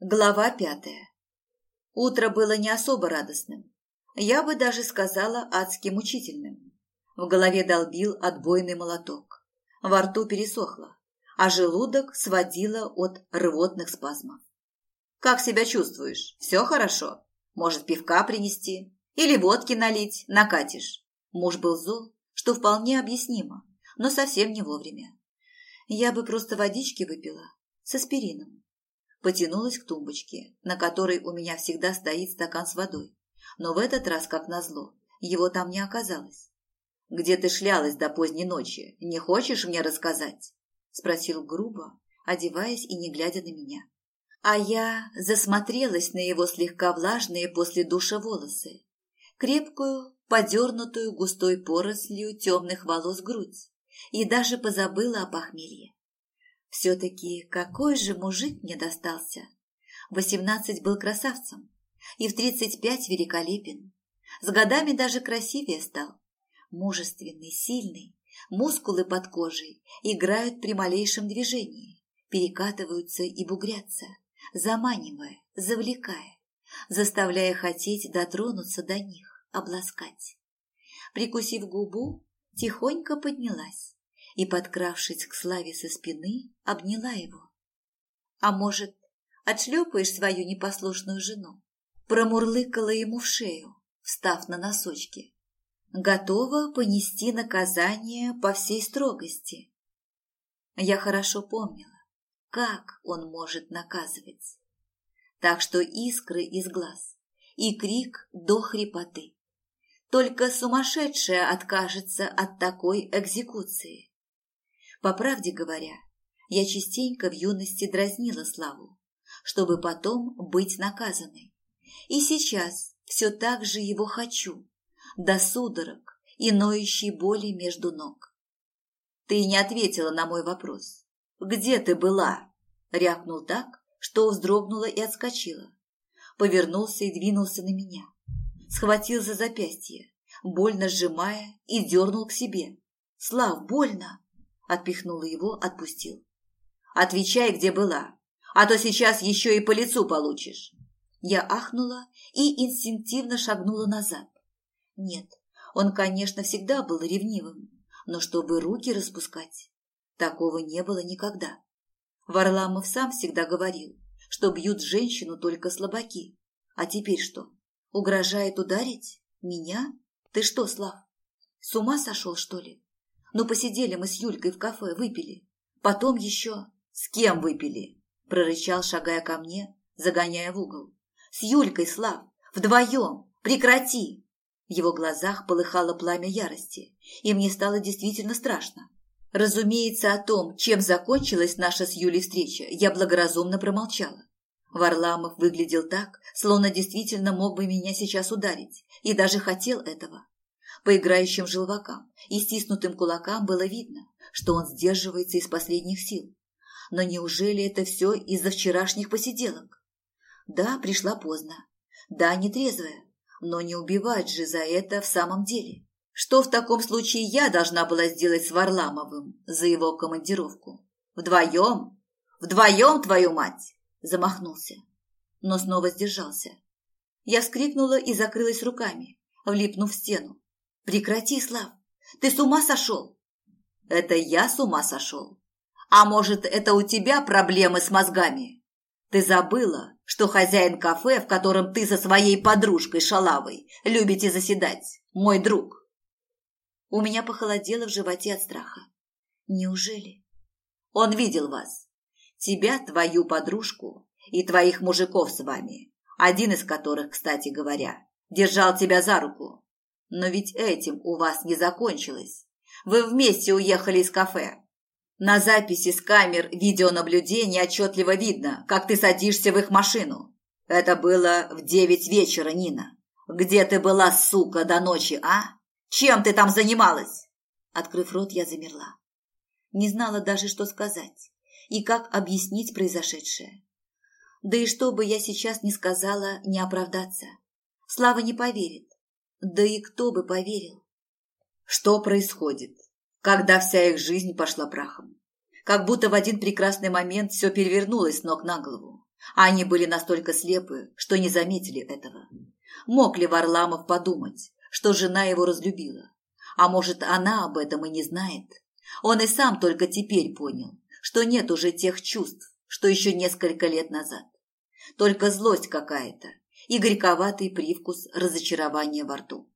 Глава пятая. Утро было не особо радостным. Я бы даже сказала адски мучительным. В голове долбил отбойный молоток. Во рту пересохло, а желудок сводило от рвотных спазмов. «Как себя чувствуешь? Все хорошо? Может, пивка принести? Или водки налить? Накатишь?» Муж был зол, что вполне объяснимо, но совсем не вовремя. Я бы просто водички выпила с аспирином потянулась к тумбочке, на которой у меня всегда стоит стакан с водой. Но в этот раз, как назло, его там не оказалось. «Где ты шлялась до поздней ночи? Не хочешь мне рассказать?» Спросил грубо, одеваясь и не глядя на меня. А я засмотрелась на его слегка влажные после душа волосы, крепкую, подернутую густой порослью темных волос грудь, и даже позабыла о похмелье. Все-таки какой же мужик мне достался? Восемнадцать был красавцем, и в тридцать пять великолепен. С годами даже красивее стал. Мужественный, сильный, мускулы под кожей играют при малейшем движении, перекатываются и бугрятся, заманивая, завлекая, заставляя хотеть дотронуться до них, обласкать. Прикусив губу, тихонько поднялась и, подкравшись к Славе со спины, обняла его. «А может, отшлепаешь свою непослушную жену?» Промурлыкала ему в шею, встав на носочки. Готова понести наказание по всей строгости. Я хорошо помнила, как он может наказывать. Так что искры из глаз и крик до хрипоты. Только сумасшедшая откажется от такой экзекуции. По правде говоря, я частенько в юности дразнила Славу, чтобы потом быть наказанной. И сейчас все так же его хочу, до судорог и ноющей боли между ног. Ты не ответила на мой вопрос. Где ты была? Рякнул так, что вздрогнула и отскочила. Повернулся и двинулся на меня. Схватил за запястье, больно сжимая, и дернул к себе. Слав, больно! Отпихнула его, отпустил. Отвечай, где была, а то сейчас еще и по лицу получишь. Я ахнула и инстинктивно шагнула назад. Нет, он, конечно, всегда был ревнивым, но чтобы руки распускать, такого не было никогда. Варламов сам всегда говорил, что бьют женщину только слабаки. А теперь что, угрожает ударить? Меня? Ты что, Слав, с ума сошел, что ли? Ну, посидели мы с Юлькой в кафе, выпили. Потом еще... С кем выпили? Прорычал, шагая ко мне, загоняя в угол. С Юлькой, Слав, вдвоем. Прекрати! В его глазах полыхало пламя ярости, и мне стало действительно страшно. Разумеется, о том, чем закончилась наша с Юлей встреча, я благоразумно промолчала. Варламов выглядел так, словно действительно мог бы меня сейчас ударить, и даже хотел этого. По играющим желвакам и стиснутым кулакам было видно, что он сдерживается из последних сил. Но неужели это все из-за вчерашних посиделок? Да, пришла поздно. Да, нетрезвая. Но не убивать же за это в самом деле. Что в таком случае я должна была сделать с Варламовым за его командировку? Вдвоем? Вдвоем, твою мать! Замахнулся. Но снова сдержался. Я вскрикнула и закрылась руками, влипнув в стену. Прекрати, Слав, ты с ума сошел? Это я с ума сошел. А может, это у тебя проблемы с мозгами? Ты забыла, что хозяин кафе, в котором ты со своей подружкой Шалавой любите заседать, мой друг. У меня похолодело в животе от страха. Неужели? Он видел вас. Тебя, твою подружку и твоих мужиков с вами, один из которых, кстати говоря, держал тебя за руку. Но ведь этим у вас не закончилось. Вы вместе уехали из кафе. На записи с камер видеонаблюдения отчетливо видно, как ты садишься в их машину. Это было в девять вечера, Нина. Где ты была, сука, до ночи, а? Чем ты там занималась? Открыв рот, я замерла. Не знала даже, что сказать и как объяснить произошедшее. Да и что бы я сейчас не сказала, не оправдаться. Слава не поверит. Да и кто бы поверил? Что происходит, когда вся их жизнь пошла прахом? Как будто в один прекрасный момент все перевернулось с ног на голову. Они были настолько слепы, что не заметили этого. Мог ли Варламов подумать, что жена его разлюбила? А может, она об этом и не знает? Он и сам только теперь понял, что нет уже тех чувств, что еще несколько лет назад. Только злость какая-то и горьковатый привкус разочарования во рту.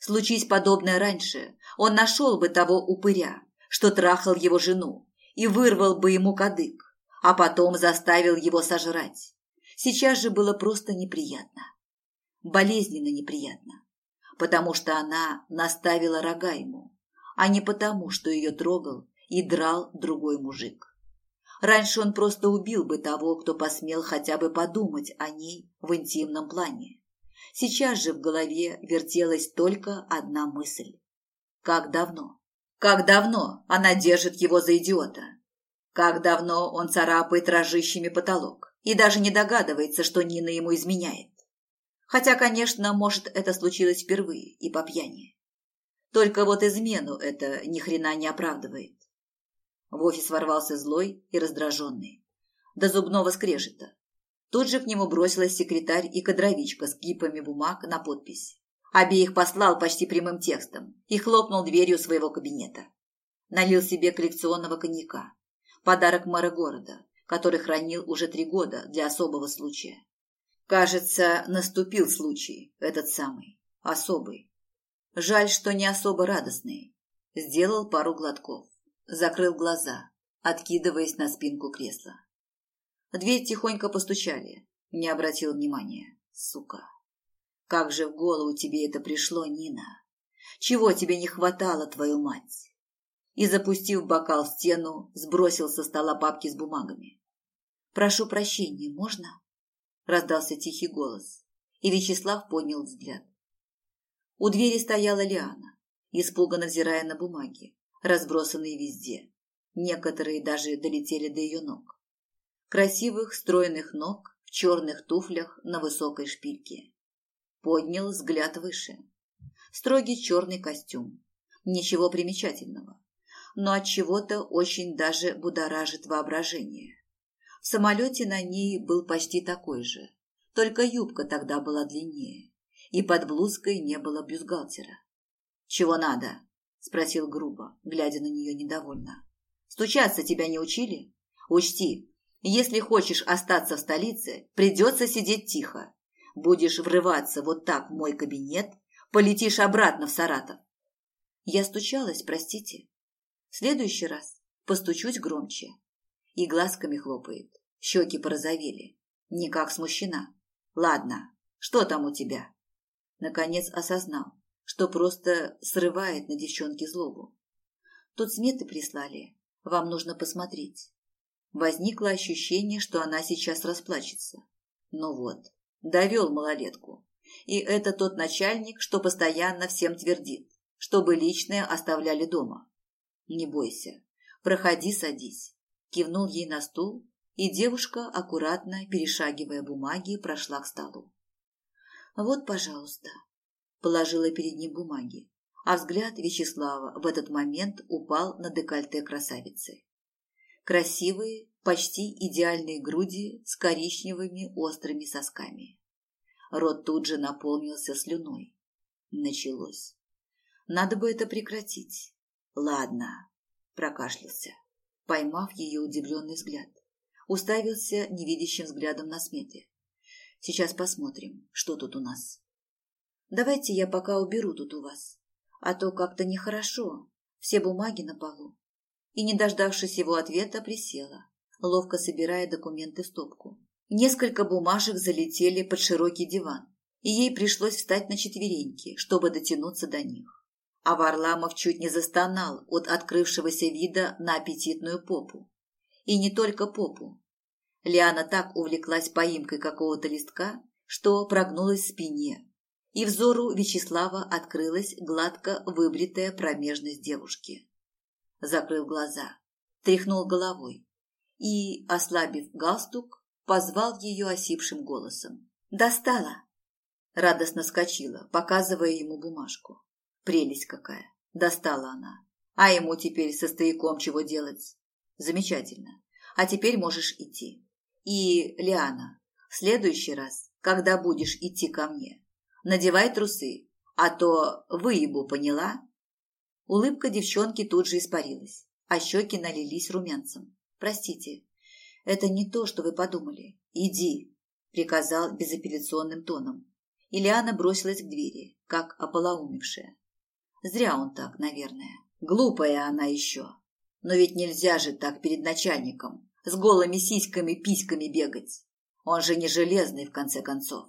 Случись подобное раньше, он нашел бы того упыря, что трахал его жену, и вырвал бы ему кадык, а потом заставил его сожрать. Сейчас же было просто неприятно. Болезненно неприятно. Потому что она наставила рога ему, а не потому, что ее трогал и драл другой мужик. Раньше он просто убил бы того, кто посмел хотя бы подумать о ней в интимном плане. Сейчас же в голове вертелась только одна мысль. Как давно? Как давно она держит его за идиота? Как давно он царапает рожищами потолок и даже не догадывается, что Нина ему изменяет? Хотя, конечно, может, это случилось впервые и по пьяни. Только вот измену это ни хрена не оправдывает. В офис ворвался злой и раздраженный. До зубного скрежета. Тут же к нему бросилась секретарь и кадровичка с кипами бумаг на подпись. Обеих послал почти прямым текстом и хлопнул дверью своего кабинета. Налил себе коллекционного коньяка. Подарок мэра города, который хранил уже три года для особого случая. Кажется, наступил случай, этот самый, особый. Жаль, что не особо радостный. Сделал пару глотков закрыл глаза, откидываясь на спинку кресла. Дверь тихонько постучали. Не обратил внимания. Сука. Как же в голову тебе это пришло, Нина? Чего тебе не хватало, твою мать? И, запустив бокал в стену, сбросил со стола папки с бумагами. «Прошу прощения, можно?» Раздался тихий голос, и Вячеслав поднял взгляд. У двери стояла Лиана, испуганно взирая на бумаги, разбросанные везде. Некоторые даже долетели до ее ног. Красивых, стройных ног в черных туфлях на высокой шпильке. Поднял взгляд выше. Строгий черный костюм. Ничего примечательного. Но от чего-то очень даже будоражит воображение. В самолете на ней был почти такой же. Только юбка тогда была длиннее. И под блузкой не было бюстгальтера. «Чего надо?» Спросил грубо, глядя на нее недовольно. Стучаться тебя не учили? Учти, если хочешь остаться в столице, придется сидеть тихо. Будешь врываться вот так в мой кабинет, полетишь обратно в Саратов. Я стучалась, простите. В следующий раз постучусь громче. И глазками хлопает. Щеки порозовели. Никак смущена. Ладно, что там у тебя? Наконец осознал, что просто срывает на девчонке злобу. Тут сметы прислали, вам нужно посмотреть. Возникло ощущение, что она сейчас расплачется. Ну вот, довел малолетку. И это тот начальник, что постоянно всем твердит, чтобы личное оставляли дома. Не бойся, проходи, садись. Кивнул ей на стул, и девушка, аккуратно перешагивая бумаги, прошла к столу. Вот, пожалуйста, положила перед ним бумаги, а взгляд Вячеслава в этот момент упал на декольте красавицы. Красивые, почти идеальные груди с коричневыми острыми сосками. Рот тут же наполнился слюной. Началось. Надо бы это прекратить. Ладно, прокашлялся, поймав ее удивленный взгляд. Уставился невидящим взглядом на сметы. Сейчас посмотрим, что тут у нас. Давайте я пока уберу тут у вас, а то как-то нехорошо, все бумаги на полу. И, не дождавшись его ответа, присела, ловко собирая документы в стопку. Несколько бумажек залетели под широкий диван, и ей пришлось встать на четвереньки, чтобы дотянуться до них. А Варламов чуть не застонал от открывшегося вида на аппетитную попу. И не только попу. Лиана так увлеклась поимкой какого-то листка, что прогнулась в спине, и взору Вячеслава открылась гладко выбритая промежность девушки. Закрыл глаза, тряхнул головой и, ослабив галстук, позвал ее осипшим голосом. «Достала!» Радостно скочила, показывая ему бумажку. Прелесть какая! Достала она. А ему теперь со стояком чего делать? Замечательно. А теперь можешь идти. И, Лиана, в следующий раз, когда будешь идти ко мне, надевай трусы, а то выебу, поняла?» Улыбка девчонки тут же испарилась, а щеки налились румянцем. «Простите, это не то, что вы подумали. Иди», – приказал безапелляционным тоном. Ильяна бросилась к двери, как ополоумевшая. Зря он так, наверное. Глупая она еще. Но ведь нельзя же так перед начальником с голыми сиськами-письками бегать. Он же не железный, в конце концов.